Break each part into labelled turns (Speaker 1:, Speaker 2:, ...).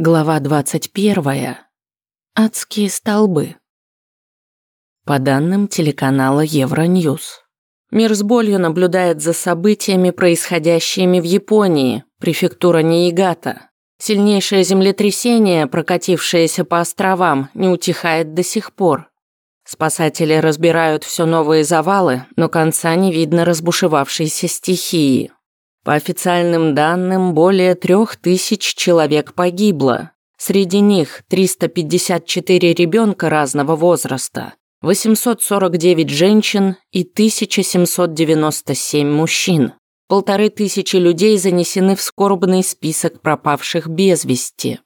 Speaker 1: Глава 21. Адские столбы. По данным телеканала Евроньюз. Мир с болью наблюдает за событиями, происходящими в Японии, префектура Ниигата. Сильнейшее землетрясение, прокатившееся по островам, не утихает до сих пор. Спасатели разбирают все новые завалы, но конца не видно разбушевавшейся стихии. По официальным данным, более трех тысяч человек погибло. Среди них 354 ребенка разного возраста, 849 женщин и 1797 мужчин. Полторы тысячи людей занесены в скорбный список пропавших без вести.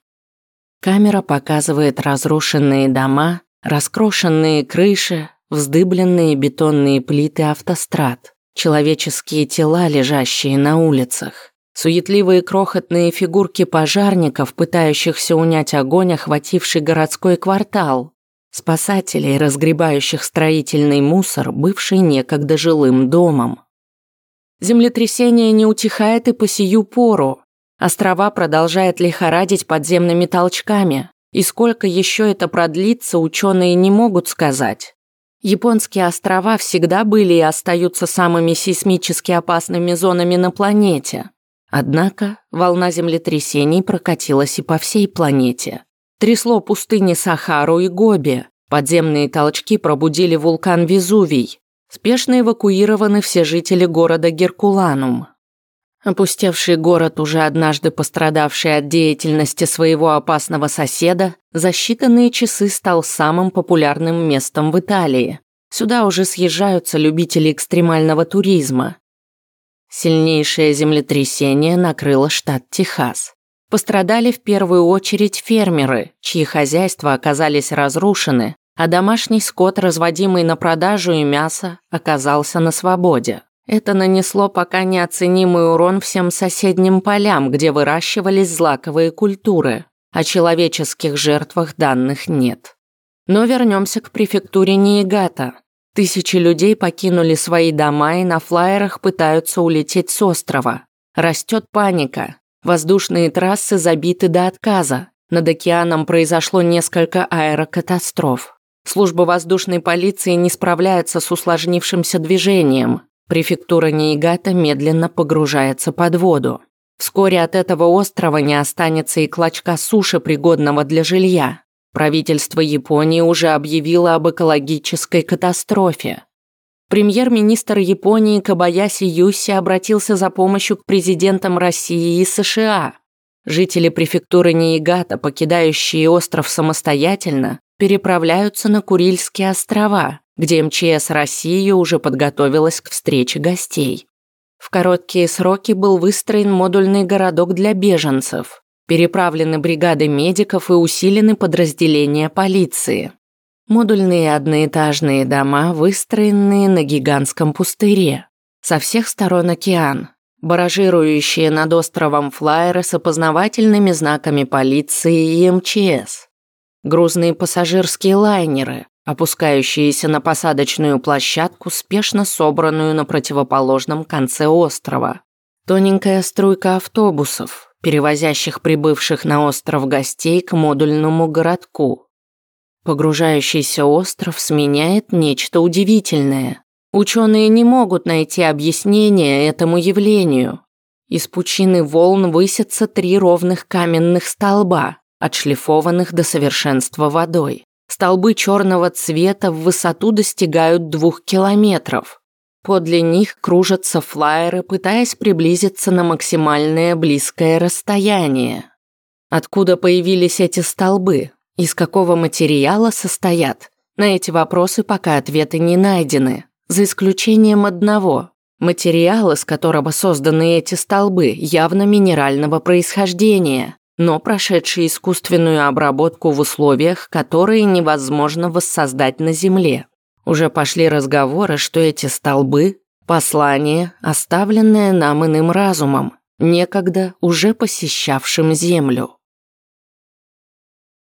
Speaker 1: Камера показывает разрушенные дома, раскрошенные крыши, вздыбленные бетонные плиты автострад. Человеческие тела, лежащие на улицах. Суетливые крохотные фигурки пожарников, пытающихся унять огонь, охвативший городской квартал. Спасателей, разгребающих строительный мусор, бывший некогда жилым домом. Землетрясение не утихает и по сию пору. Острова продолжает лихорадить подземными толчками. И сколько еще это продлится, ученые не могут сказать. Японские острова всегда были и остаются самыми сейсмически опасными зонами на планете. Однако волна землетрясений прокатилась и по всей планете. Трясло пустыни Сахару и Гоби. Подземные толчки пробудили вулкан Везувий. Спешно эвакуированы все жители города Геркуланум. Опустевший город, уже однажды пострадавший от деятельности своего опасного соседа, за считанные часы стал самым популярным местом в Италии. Сюда уже съезжаются любители экстремального туризма. Сильнейшее землетрясение накрыло штат Техас. Пострадали в первую очередь фермеры, чьи хозяйства оказались разрушены, а домашний скот, разводимый на продажу и мясо, оказался на свободе. Это нанесло пока неоценимый урон всем соседним полям, где выращивались злаковые культуры. О человеческих жертвах данных нет. Но вернемся к префектуре Ниигата. Тысячи людей покинули свои дома и на флайерах пытаются улететь с острова. Растет паника. Воздушные трассы забиты до отказа. Над океаном произошло несколько аэрокатастроф. Служба воздушной полиции не справляется с усложнившимся движением. Префектура Ниигата медленно погружается под воду. Вскоре от этого острова не останется и клочка суши, пригодного для жилья. Правительство Японии уже объявило об экологической катастрофе. Премьер-министр Японии Кабаяси Юси обратился за помощью к президентам России и США. Жители префектуры Ниигата, покидающие остров самостоятельно, переправляются на Курильские острова, где МЧС России уже подготовилась к встрече гостей. В короткие сроки был выстроен модульный городок для беженцев, переправлены бригады медиков и усилены подразделения полиции. Модульные одноэтажные дома, выстроенные на гигантском пустыре. Со всех сторон океан, баражирующие над островом флайеры с опознавательными знаками полиции и МЧС. Грузные пассажирские лайнеры, опускающиеся на посадочную площадку, спешно собранную на противоположном конце острова. Тоненькая струйка автобусов, перевозящих прибывших на остров гостей к модульному городку. Погружающийся остров сменяет нечто удивительное. Ученые не могут найти объяснение этому явлению. Из пучины волн высятся три ровных каменных столба, отшлифованных до совершенства водой. Столбы черного цвета в высоту достигают двух километров. Подле них кружатся флайеры, пытаясь приблизиться на максимальное близкое расстояние. Откуда появились эти столбы? Из какого материала состоят? На эти вопросы пока ответы не найдены, за исключением одного. Материал, из которого созданы эти столбы, явно минерального происхождения но прошедшие искусственную обработку в условиях, которые невозможно воссоздать на Земле. Уже пошли разговоры, что эти столбы – послание, оставленное нам иным разумом, некогда уже посещавшим Землю.